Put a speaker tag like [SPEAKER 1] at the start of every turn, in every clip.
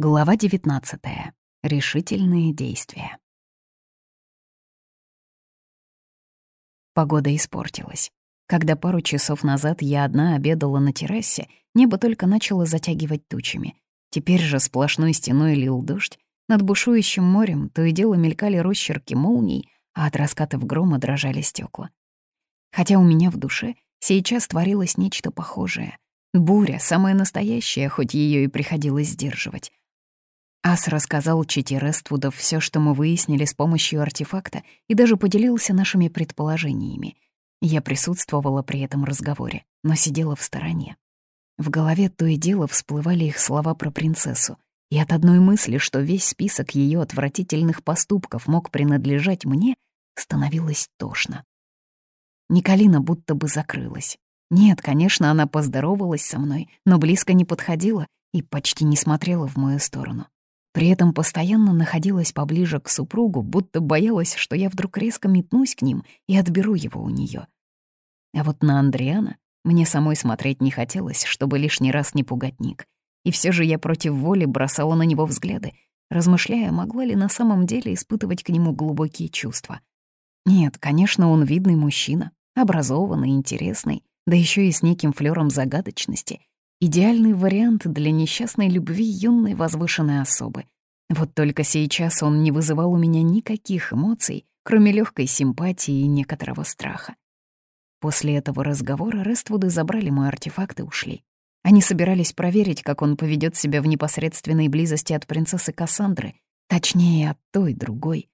[SPEAKER 1] Глава 19. Решительные действия. Погода испортилась. Когда пару часов назад я одна обедала на террасе, небо только начало затягивать тучами. Теперь же сплошной стеной лил дождь, над бушующим морем то и дело мелькали росчерки молний, а от раскатов грома дрожали стекла. Хотя у меня в душе сейчас творилось нечто похожее. Буря, самая настоящая, хоть ее и приходилось сдерживать. Ас рассказал Чити Рествудов все, что мы выяснили с помощью артефакта, и даже поделился нашими предположениями. Я присутствовала при этом разговоре, но сидела в стороне. В голове то и дело всплывали их слова про принцессу, и от одной мысли, что весь список ее отвратительных поступков мог принадлежать мне, становилось тошно. Николина будто бы закрылась. Нет, конечно, она поздоровалась со мной, но близко не подходила и почти не смотрела в мою сторону. При этом постоянно находилась поближе к супругу, будто боялась, что я вдруг резко метнусь к ним и отберу его у нее. А вот на Андриана мне самой смотреть не хотелось, чтобы лишний раз не пугать Ник. И все же я против воли бросала на него взгляды, размышляя, могла ли на самом деле испытывать к нему глубокие чувства. Нет, конечно, он видный мужчина, образованный, интересный, да еще и с неким флером загадочности, Идеальный вариант для несчастной любви юной возвышенной особы. Вот только сейчас он не вызывал у меня никаких эмоций, кроме легкой симпатии и некоторого страха. После этого разговора Рествуды забрали мой артефакт и ушли. Они собирались проверить, как он поведет себя в непосредственной близости от принцессы Кассандры, точнее, от той другой.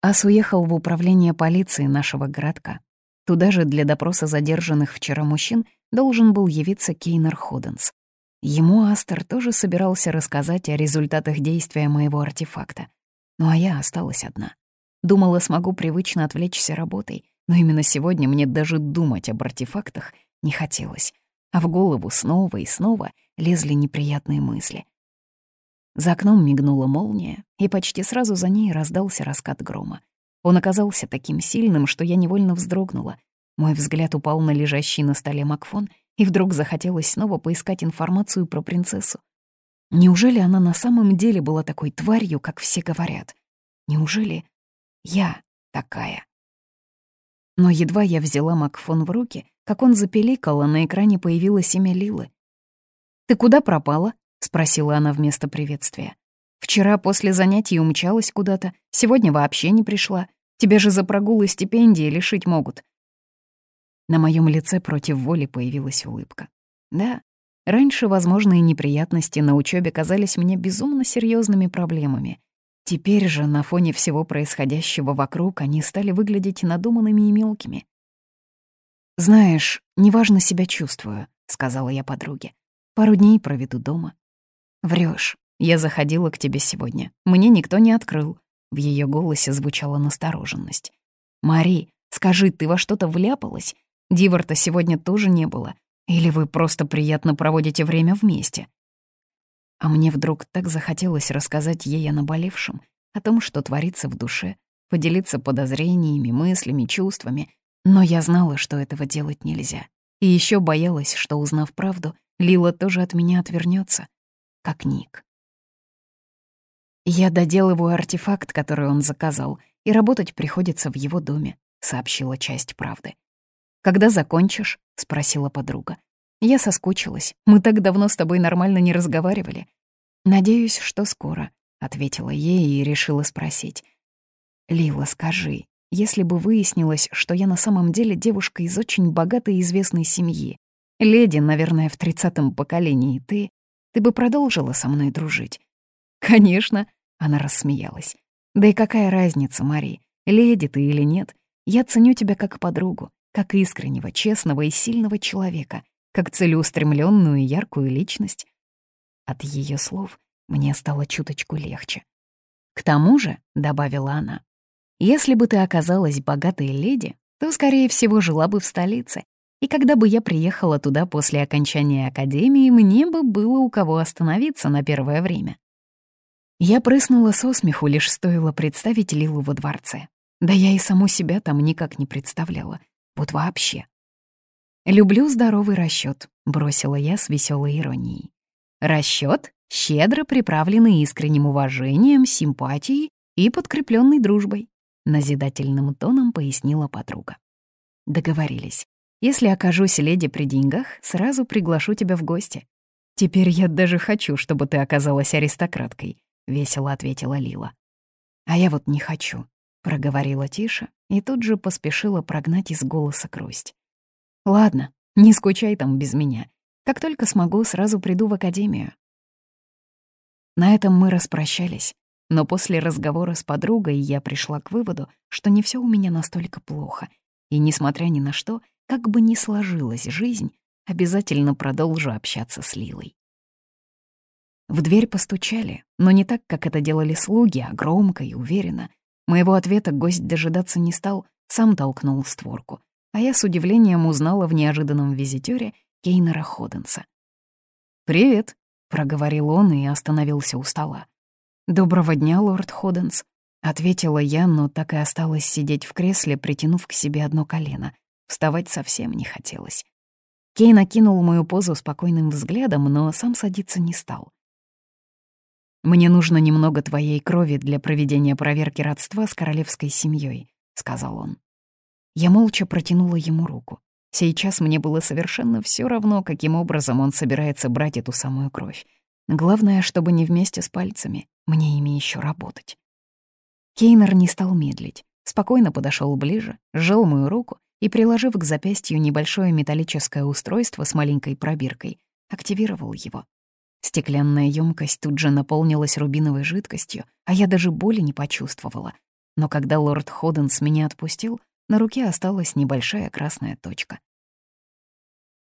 [SPEAKER 1] Ас уехал в управление полиции нашего городка. Туда же для допроса задержанных вчера мужчин должен был явиться Кейнер Ходенс. Ему Астер тоже собирался рассказать о результатах действия моего артефакта. Ну а я осталась одна. Думала, смогу привычно отвлечься работой, но именно сегодня мне даже думать об артефактах не хотелось, а в голову снова и снова лезли неприятные мысли. За окном мигнула молния, и почти сразу за ней раздался раскат грома. Он оказался таким сильным, что я невольно вздрогнула. Мой взгляд упал на лежащий на столе Макфон, и вдруг захотелось снова поискать информацию про принцессу. Неужели она на самом деле была такой тварью, как все говорят? Неужели я такая? Но едва я взяла Макфон в руки, как он запеликал, а на экране появилось имя Лилы. «Ты куда пропала?» — спросила она вместо приветствия. «Вчера после занятий умчалась куда-то, сегодня вообще не пришла. Тебя же за прогулы стипендии лишить могут». На моем лице против воли появилась улыбка. Да, раньше возможные неприятности на учебе казались мне безумно серьезными проблемами. Теперь же на фоне всего происходящего вокруг они стали выглядеть надуманными и мелкими. «Знаешь, неважно себя чувствую», — сказала я подруге. «Пару дней проведу дома». Врешь. Я заходила к тебе сегодня. Мне никто не открыл. В ее голосе звучала настороженность. «Мари, скажи, ты во что-то вляпалась? Диварта сегодня тоже не было. Или вы просто приятно проводите время вместе?» А мне вдруг так захотелось рассказать ей о наболевшем, о том, что творится в душе, поделиться подозрениями, мыслями, чувствами. Но я знала, что этого делать нельзя. И еще боялась, что, узнав правду, Лила тоже от меня отвернется, как Ник. «Я доделываю артефакт, который он заказал, и работать приходится в его доме», — сообщила часть правды. «Когда закончишь?» — спросила подруга. «Я соскучилась. Мы так давно с тобой нормально не разговаривали». «Надеюсь, что скоро», — ответила ей и решила спросить. «Лила, скажи, если бы выяснилось, что я на самом деле девушка из очень богатой и известной семьи, леди, наверное, в тридцатом поколении, ты, ты бы продолжила со мной дружить?» «Конечно», она рассмеялась. «Да и какая разница, Мари, леди ты или нет? Я ценю тебя как подругу, как искреннего, честного и сильного человека, как целеустремленную и яркую личность». От ее слов мне стало чуточку легче. «К тому же», — добавила она, «если бы ты оказалась богатой леди, то, скорее всего, жила бы в столице, и когда бы я приехала туда после окончания академии, мне бы было у кого остановиться на первое время. Я прыснула со смеху, лишь стоило представить Лилу во дворце. Да я и саму себя там никак не представляла. Вот вообще. «Люблю здоровый расчет, бросила я с веселой иронией. Расчет? щедро приправленный искренним уважением, симпатией и подкрепленный дружбой», — назидательным тоном пояснила подруга. Договорились. Если окажусь леди при деньгах, сразу приглашу тебя в гости. Теперь я даже хочу, чтобы ты оказалась аристократкой, весело ответила Лила. А я вот не хочу, проговорила тише и тут же поспешила прогнать из голоса грусть. Ладно, не скучай там без меня. Как только смогу, сразу приду в академию. На этом мы распрощались, но после разговора с подругой я пришла к выводу, что не все у меня настолько плохо, и, несмотря ни на что, как бы ни сложилась жизнь, обязательно продолжу общаться с Лилой. В дверь постучали, но не так, как это делали слуги, а громко и уверенно. Моего ответа гость дожидаться не стал, сам толкнул створку, а я с удивлением узнала в неожиданном визитёре Кейнера Ходенса. «Привет», — проговорил он и остановился у стола. «Доброго дня, лорд Ходенс», — ответила я, но так и осталась сидеть в кресле, притянув к себе одно колено. Вставать совсем не хотелось. Кейн окинул мою позу спокойным взглядом, но сам садиться не стал. «Мне нужно немного твоей крови для проведения проверки родства с королевской семьей, сказал он. Я молча протянула ему руку. Сейчас мне было совершенно все равно, каким образом он собирается брать эту самую кровь. Главное, чтобы не вместе с пальцами, мне ими еще работать. Кейнер не стал медлить, спокойно подошел ближе, сжал мою руку и, приложив к запястью небольшое металлическое устройство с маленькой пробиркой, активировал его. Стеклянная емкость тут же наполнилась рубиновой жидкостью, а я даже боли не почувствовала. Но когда лорд Ходенс меня отпустил, на руке осталась небольшая красная точка.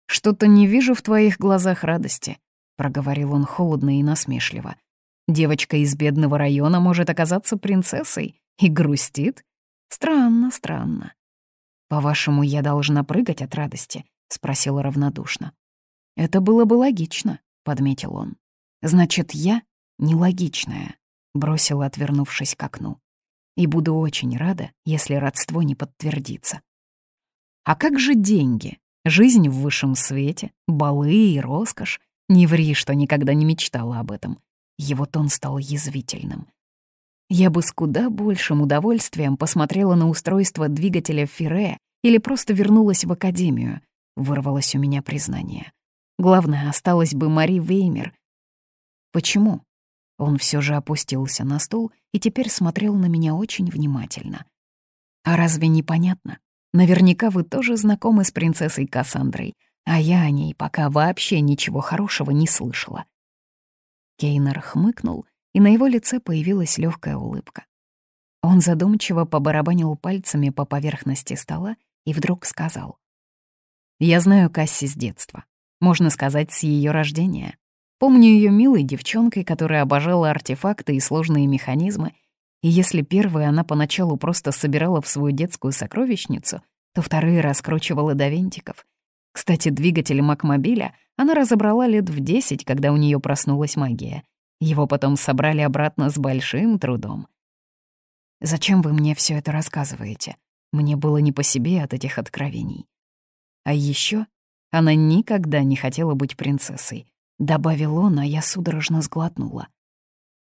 [SPEAKER 1] «Что-то не вижу в твоих глазах радости», — проговорил он холодно и насмешливо. «Девочка из бедного района может оказаться принцессой и грустит? Странно, странно. «По-вашему, я должна прыгать от радости?» — спросила равнодушно. «Это было бы логично», — подметил он. «Значит, я нелогичная», — бросила, отвернувшись к окну. «И буду очень рада, если родство не подтвердится». «А как же деньги? Жизнь в высшем свете, балы и роскошь? Не ври, что никогда не мечтала об этом». Его тон стал язвительным. Я бы с куда большим удовольствием посмотрела на устройство двигателя Ферре или просто вернулась в академию, вырвалось у меня признание. Главное, осталась бы Мари Веймер. Почему? Он все же опустился на стул и теперь смотрел на меня очень внимательно. А разве непонятно? Наверняка вы тоже знакомы с принцессой Кассандрой, а я о ней пока вообще ничего хорошего не слышала. Кейнер хмыкнул и на его лице появилась легкая улыбка. Он задумчиво побарабанил пальцами по поверхности стола и вдруг сказал. «Я знаю Касси с детства. Можно сказать, с ее рождения. Помню ее милой девчонкой, которая обожала артефакты и сложные механизмы, и если первые она поначалу просто собирала в свою детскую сокровищницу, то вторые раскручивала до винтиков. Кстати, двигатель Макмобиля она разобрала лет в десять, когда у нее проснулась магия — его потом собрали обратно с большим трудом. «Зачем вы мне все это рассказываете? Мне было не по себе от этих откровений. А еще она никогда не хотела быть принцессой», — добавил он, а я судорожно сглотнула.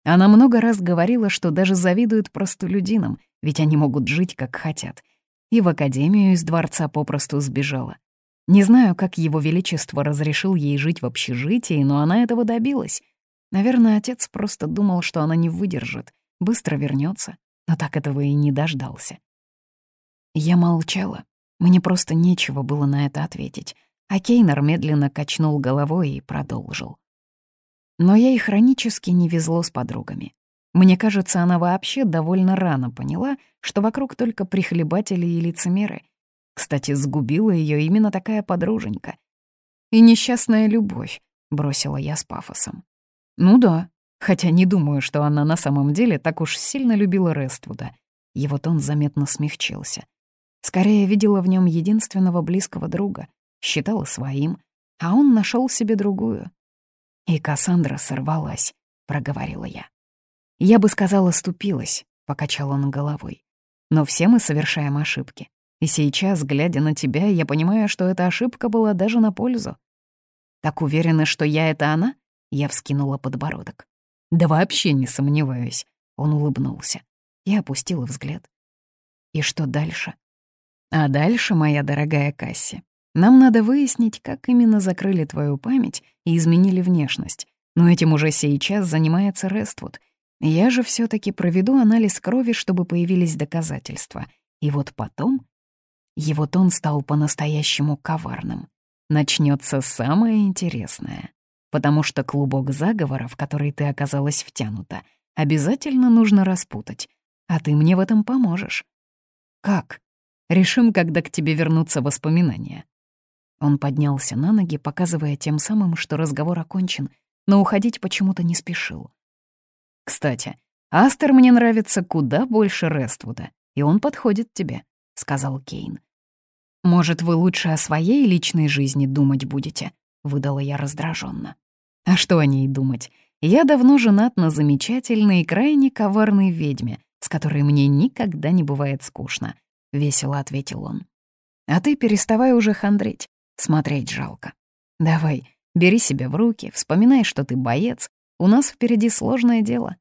[SPEAKER 1] Она много раз говорила, что даже завидует простолюдинам, ведь они могут жить как хотят. И в академию из дворца попросту сбежала. Не знаю, как его величество разрешил ей жить в общежитии, но она этого добилась. Наверное, отец просто думал, что она не выдержит, быстро вернется, но так этого и не дождался. Я молчала. Мне просто нечего было на это ответить, а Кейнер медленно качнул головой и продолжил. Но ей хронически не везло с подругами. Мне кажется, она вообще довольно рано поняла, что вокруг только прихлебатели и лицемеры. Кстати, сгубила ее именно такая подруженька. «И несчастная любовь», — бросила я с пафосом. Ну да, хотя не думаю, что она на самом деле так уж сильно любила Рествуда. Его тон заметно смягчился. Скорее видела в нем единственного близкого друга, считала своим, а он нашел себе другую. И Кассандра сорвалась, проговорила я. Я бы сказала, ступилась, покачал он головой. Но все мы совершаем ошибки. И сейчас, глядя на тебя, я понимаю, что эта ошибка была даже на пользу. Так уверена, что я — это она? Я вскинула подбородок. «Да вообще не сомневаюсь», — он улыбнулся. Я опустила взгляд. «И что дальше?» «А дальше, моя дорогая Касси, нам надо выяснить, как именно закрыли твою память и изменили внешность. Но этим уже сейчас занимается Рествуд. Я же все таки проведу анализ крови, чтобы появились доказательства. И вот потом... Его тон стал по-настоящему коварным. Начнется самое интересное. Потому что клубок заговора, в который ты оказалась втянута, обязательно нужно распутать. А ты мне в этом поможешь. Как? Решим, когда к тебе вернутся воспоминания. Он поднялся на ноги, показывая тем самым, что разговор окончен, но уходить почему-то не спешил. «Кстати, Астер мне нравится куда больше Рествуда, и он подходит тебе», — сказал Кейн. «Может, вы лучше о своей личной жизни думать будете?» — выдала я раздраженно. «А что о ней думать? Я давно женат на замечательной и крайне коварной ведьме, с которой мне никогда не бывает скучно», — весело ответил он. «А ты переставай уже хандрить. Смотреть жалко. Давай, бери себя в руки, вспоминай, что ты боец. У нас впереди сложное дело.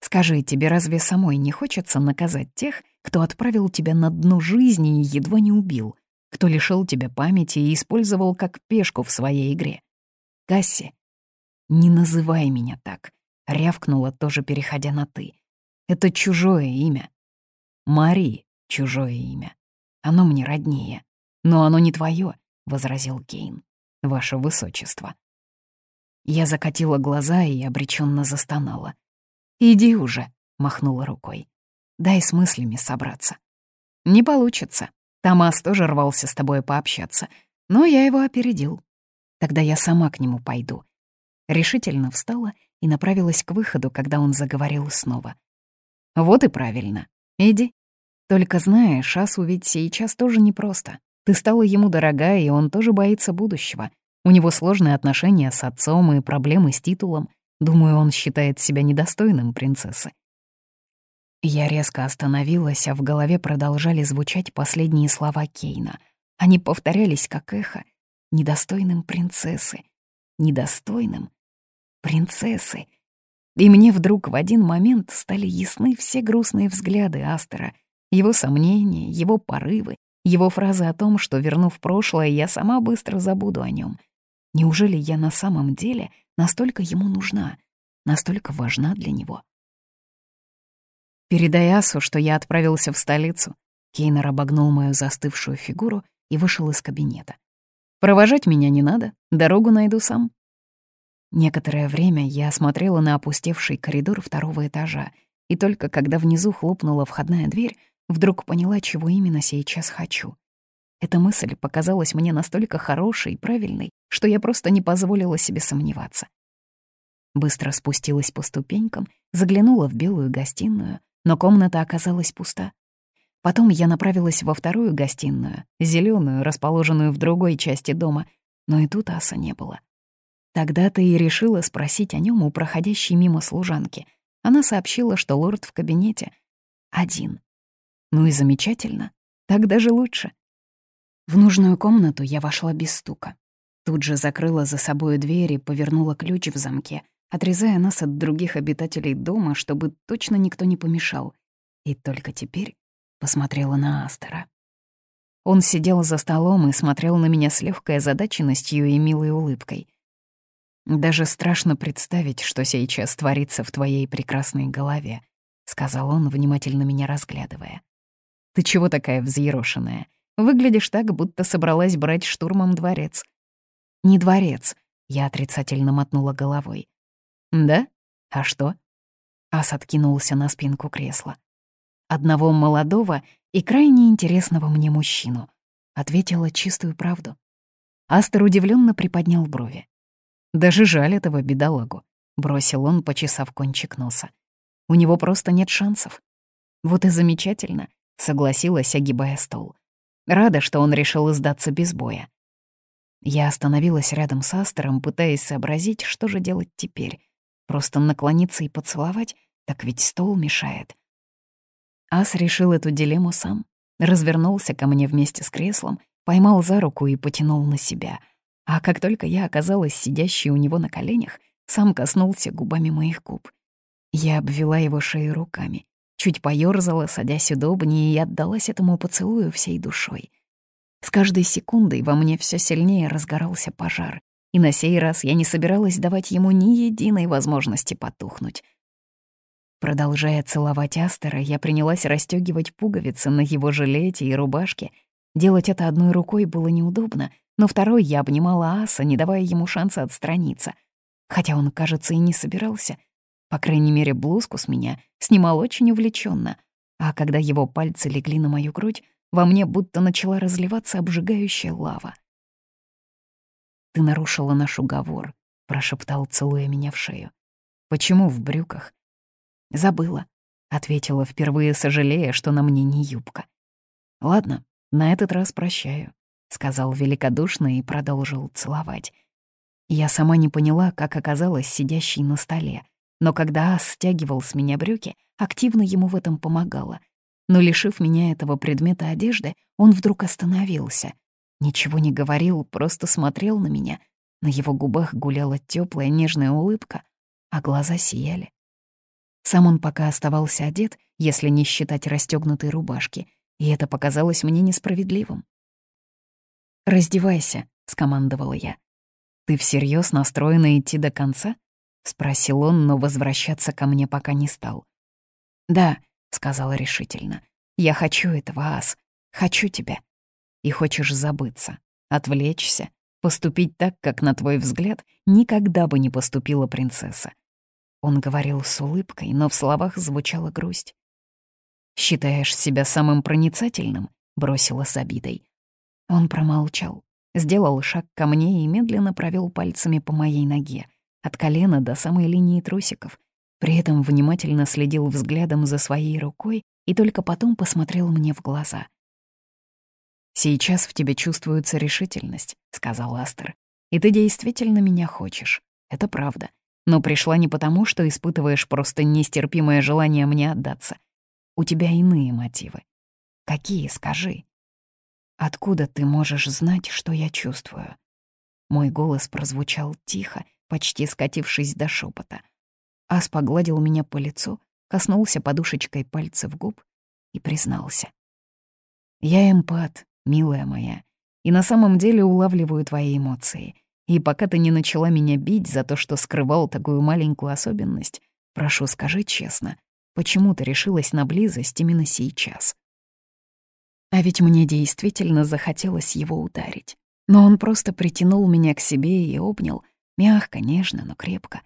[SPEAKER 1] Скажи, тебе разве самой не хочется наказать тех, кто отправил тебя на дно жизни и едва не убил, кто лишил тебя памяти и использовал как пешку в своей игре? Касси, не называй меня так, рявкнула, тоже переходя на «ты». Это чужое имя. Мари — чужое имя. Оно мне роднее. Но оно не твое, возразил Кейн. «Ваше высочество». Я закатила глаза и обреченно застонала. «Иди уже», — махнула рукой. «Дай с мыслями собраться». «Не получится. Томас тоже рвался с тобой пообщаться, но я его опередил. Тогда я сама к нему пойду». Решительно встала и направилась к выходу, когда он заговорил снова. «Вот и правильно. Иди. Только знаешь, Асу ведь сейчас тоже непросто. Ты стала ему дорога, и он тоже боится будущего. У него сложные отношения с отцом и проблемы с титулом. Думаю, он считает себя недостойным принцессы. Я резко остановилась, а в голове продолжали звучать последние слова Кейна. Они повторялись как эхо. Недостойным принцессы. Недостойным принцессы. И мне вдруг в один момент стали ясны все грустные взгляды Астера, его сомнения, его порывы, его фразы о том, что, вернув прошлое, я сама быстро забуду о нем. Неужели я на самом деле настолько ему нужна, настолько важна для него? «Передай Асу, что я отправился в столицу». Кейнер обогнул мою застывшую фигуру и вышел из кабинета. «Провожать меня не надо, дорогу найду сам». Некоторое время я смотрела на опустевший коридор второго этажа, и только когда внизу хлопнула входная дверь, Вдруг поняла, чего именно сейчас хочу. Эта мысль показалась мне настолько хорошей и правильной, что я просто не позволила себе сомневаться. Быстро спустилась по ступенькам, заглянула в белую гостиную, но комната оказалась пуста. Потом я направилась во вторую гостиную, зеленую, расположенную в другой части дома, но и тут аса не было. Тогда-то и решила спросить о нем у проходящей мимо служанки. Она сообщила, что лорд в кабинете один. Ну и замечательно. Так даже лучше. В нужную комнату я вошла без стука. Тут же закрыла за собой дверь и повернула ключ в замке, отрезая нас от других обитателей дома, чтобы точно никто не помешал. И только теперь посмотрела на Астера. Он сидел за столом и смотрел на меня с легкой озадаченностью и милой улыбкой. «Даже страшно представить, что сейчас творится в твоей прекрасной голове», — сказал он, внимательно меня разглядывая. Ты чего такая взъерошенная? Выглядишь так, будто собралась брать штурмом дворец». «Не дворец», — я отрицательно мотнула головой. «Да? А что?» Ас откинулся на спинку кресла. «Одного молодого и крайне интересного мне мужчину», — ответила чистую правду. Астер удивленно приподнял брови. «Даже жаль этого бедолагу», — бросил он, почесав кончик носа. «У него просто нет шансов. Вот и замечательно согласилась, огибая стол. Рада, что он решил сдаться без боя. Я остановилась рядом с Астером, пытаясь сообразить, что же делать теперь. Просто наклониться и поцеловать, так ведь стол мешает. Ас решил эту дилемму сам. Развернулся ко мне вместе с креслом, поймал за руку и потянул на себя. А как только я оказалась сидящей у него на коленях, сам коснулся губами моих губ. Я обвела его шею руками, чуть поёрзала, садясь удобнее, и отдалась этому поцелую всей душой. С каждой секундой во мне все сильнее разгорался пожар, и на сей раз я не собиралась давать ему ни единой возможности потухнуть. Продолжая целовать Астера, я принялась расстёгивать пуговицы на его жилете и рубашке. Делать это одной рукой было неудобно, но второй я обнимала Аса, не давая ему шанса отстраниться. Хотя он, кажется, и не собирался. По крайней мере, блузку с меня снимал очень увлеченно, а когда его пальцы легли на мою грудь, во мне будто начала разливаться обжигающая лава. «Ты нарушила наш уговор», — прошептал, целуя меня в шею. «Почему в брюках?» «Забыла», — ответила впервые, сожалея, что на мне не юбка. «Ладно, на этот раз прощаю», — сказал великодушно и продолжил целовать. Я сама не поняла, как оказалась сидящей на столе, но когда Ас стягивал с меня брюки, активно ему в этом помогала. Но, лишив меня этого предмета одежды, он вдруг остановился. Ничего не говорил, просто смотрел на меня. На его губах гуляла теплая нежная улыбка, а глаза сияли. Сам он пока оставался одет, если не считать расстёгнутой рубашки, и это показалось мне несправедливым. «Раздевайся», — скомандовала я. «Ты всерьез настроена идти до конца?» — спросил он, но возвращаться ко мне пока не стал. «Да», — сказала решительно, — «я хочу этого, Ас, хочу тебя. И хочешь забыться, отвлечься, поступить так, как, на твой взгляд, никогда бы не поступила принцесса. Он говорил с улыбкой, но в словах звучала грусть. «Считаешь себя самым проницательным?» — бросила с обидой. Он промолчал, сделал шаг ко мне и медленно провел пальцами по моей ноге, от колена до самой линии трусиков. При этом внимательно следил взглядом за своей рукой и только потом посмотрел мне в глаза. «Сейчас в тебе чувствуется решительность», — сказал Астер. «И ты действительно меня хочешь. Это правда но пришла не потому, что испытываешь просто нестерпимое желание мне отдаться. У тебя иные мотивы. Какие, скажи? Откуда ты можешь знать, что я чувствую? Мой голос прозвучал тихо, почти скатившись до шепота. Ас погладил меня по лицу, коснулся подушечкой пальцев губ и признался. «Я эмпат, милая моя, и на самом деле улавливаю твои эмоции. И пока ты не начала меня бить за то, что скрывал такую маленькую особенность, прошу, скажи честно, почему ты решилась на близость именно сейчас? А ведь мне действительно захотелось его ударить. Но он просто притянул меня к себе и обнял, мягко, нежно, но крепко.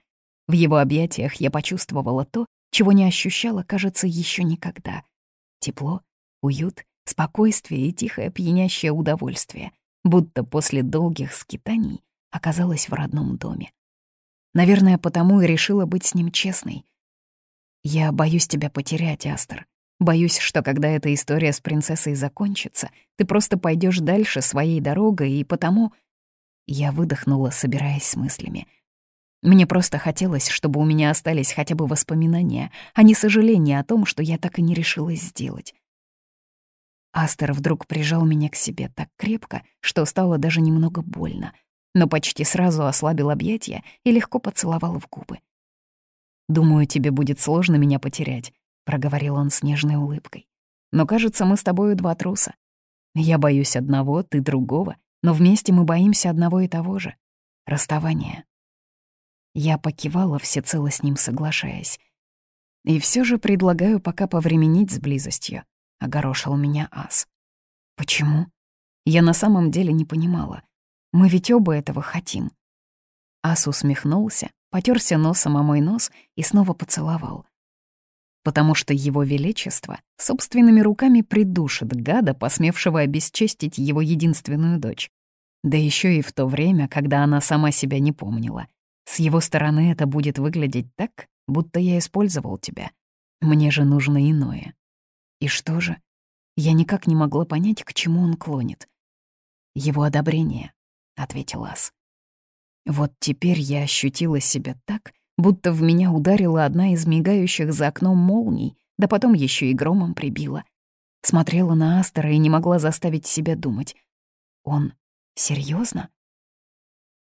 [SPEAKER 1] В его объятиях я почувствовала то, чего не ощущала, кажется, еще никогда. Тепло, уют, спокойствие и тихое пьянящее удовольствие, будто после долгих скитаний оказалась в родном доме. Наверное, потому и решила быть с ним честной. Я боюсь тебя потерять, Астер. Боюсь, что когда эта история с принцессой закончится, ты просто пойдешь дальше своей дорогой, и потому... Я выдохнула, собираясь с мыслями. Мне просто хотелось, чтобы у меня остались хотя бы воспоминания, а не сожаления о том, что я так и не решилась сделать. Астер вдруг прижал меня к себе так крепко, что стало даже немного больно — но почти сразу ослабил объятия и легко поцеловал в губы. «Думаю, тебе будет сложно меня потерять», — проговорил он с нежной улыбкой. «Но кажется, мы с тобою два труса. Я боюсь одного, ты другого, но вместе мы боимся одного и того же — расставания». Я покивала, всецело с ним соглашаясь. «И все же предлагаю пока повременить с близостью», — огорошил меня Ас. «Почему?» Я на самом деле не понимала. Мы ведь оба этого хотим». Ас усмехнулся, потерся носом о мой нос и снова поцеловал. Потому что его величество собственными руками придушит гада, посмевшего обесчестить его единственную дочь. Да еще и в то время, когда она сама себя не помнила. С его стороны это будет выглядеть так, будто я использовал тебя. Мне же нужно иное. И что же? Я никак не могла понять, к чему он клонит. Его одобрение, — ответил Ас. Вот теперь я ощутила себя так, будто в меня ударила одна из мигающих за окном молний, да потом еще и громом прибила. Смотрела на Астера и не могла заставить себя думать. Он серьезно?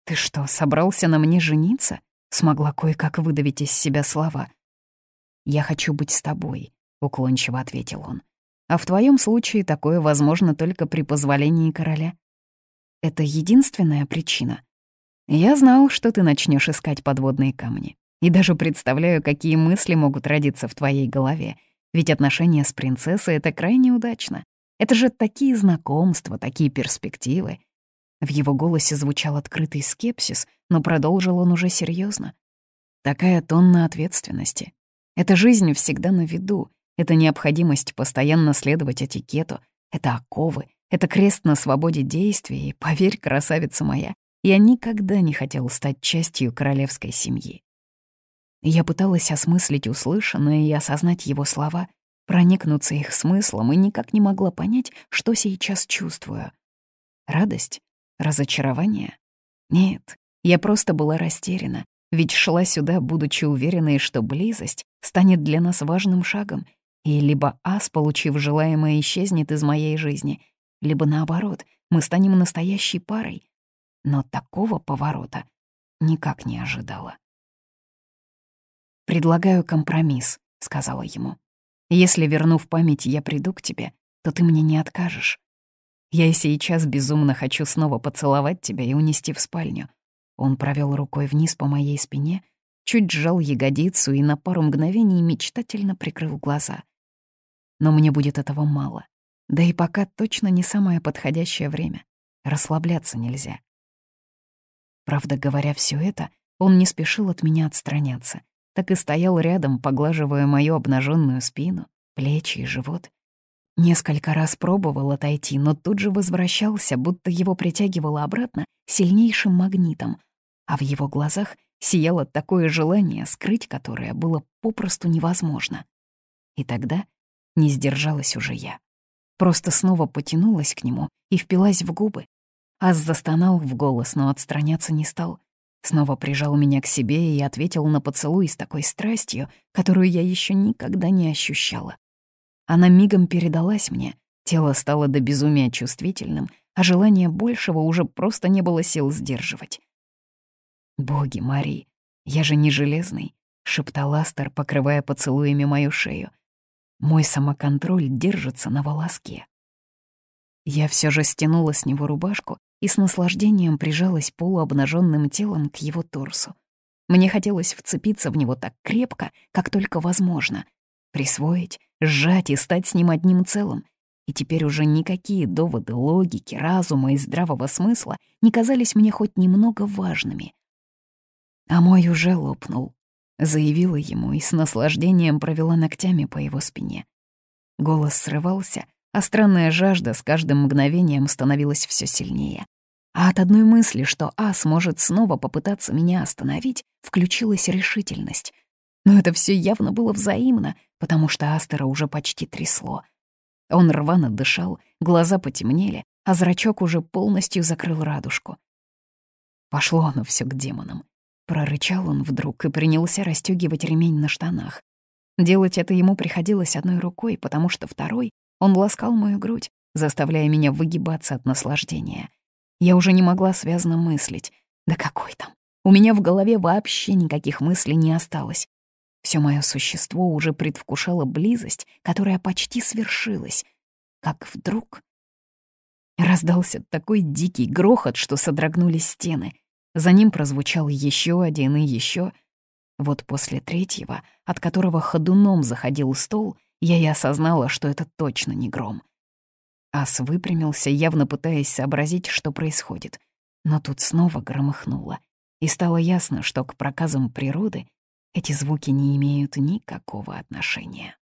[SPEAKER 1] Ты что, собрался на мне жениться? смогла кое-как выдавить из себя слова. «Я хочу быть с тобой», — уклончиво ответил он. «А в твоем случае такое возможно только при позволении короля». «Это единственная причина?» «Я знал, что ты начнешь искать подводные камни. И даже представляю, какие мысли могут родиться в твоей голове. Ведь отношения с принцессой — это крайне удачно. Это же такие знакомства, такие перспективы. В его голосе звучал открытый скепсис, но продолжил он уже серьезно. Такая тонна ответственности. Эта жизнь всегда на виду. Это необходимость постоянно следовать этикету. Это оковы. Это крест на свободе действий. И, поверь, красавица моя, я никогда не хотел стать частью королевской семьи. Я пыталась осмыслить услышанное и осознать его слова, проникнуться их смыслом и никак не могла понять, что сейчас чувствую. Радость? Разочарование? Нет, я просто была растеряна, ведь шла сюда, будучи уверенной, что близость станет для нас важным шагом, и либо ас, получив желаемое, исчезнет из моей жизни, либо наоборот, мы станем настоящей парой. Но такого поворота никак не ожидала. «Предлагаю компромисс», — сказала ему. «Если, вернув память, я приду к тебе, то ты мне не откажешь. Я и сейчас безумно хочу снова поцеловать тебя и унести в спальню». Он провел рукой вниз по моей спине, чуть сжал ягодицу и на пару мгновений мечтательно прикрыл глаза. Но мне будет этого мало. Да и пока точно не самое подходящее время. Расслабляться нельзя. Правда, говоря все это, он не спешил от меня отстраняться. Так и стоял рядом, поглаживая мою обнаженную спину, плечи и живот. Несколько раз пробовал отойти, но тут же возвращался, будто его притягивало обратно сильнейшим магнитом, а в его глазах сияло такое желание, скрыть которое было попросту невозможно. И тогда не сдержалась уже я. Просто снова потянулась к нему и впилась в губы. Ас застонал в голос, но отстраняться не стал. Снова прижал меня к себе и ответил на поцелуй с такой страстью, которую я еще никогда не ощущала. Она мигом передалась мне, тело стало до безумия чувствительным, а желание большего уже просто не было сил сдерживать. «Боги, Мари, я же не железный», — шептал Астер, покрывая поцелуями мою шею. «Мой самоконтроль держится на волоске». Я все же стянула с него рубашку и с наслаждением прижалась полуобнаженным телом к его торсу. Мне хотелось вцепиться в него так крепко, как только возможно, присвоить, сжать и стать с ним одним целым. И теперь уже никакие доводы логики, разума и здравого смысла не казались мне хоть немного важными. А мой уже лопнул, заявила ему и с наслаждением провела ногтями по его спине. Голос срывался, а странная жажда с каждым мгновением становилась все сильнее. А от одной мысли, что А сможет снова попытаться меня остановить, включилась решительность. Но это все явно было взаимно, потому что Астера уже почти трясло. Он рвано дышал, глаза потемнели, а зрачок уже полностью закрыл радужку. Пошло оно все к демонам. Прорычал он вдруг и принялся расстегивать ремень на штанах. Делать это ему приходилось одной рукой, потому что второй он ласкал мою грудь, заставляя меня выгибаться от наслаждения. Я уже не могла связно мыслить. Да какой там? У меня в голове вообще никаких мыслей не осталось. Все мое существо уже предвкушало близость, которая почти свершилась. Как вдруг... Раздался такой дикий грохот, что содрогнулись стены. За ним прозвучал еще один и еще. Вот после третьего, от которого ходуном заходил стол, я и осознала, что это точно не гром. Ас выпрямился, явно пытаясь сообразить, что происходит. Но тут снова громыхнуло, и стало ясно, что к проказам природы эти звуки не имеют никакого отношения.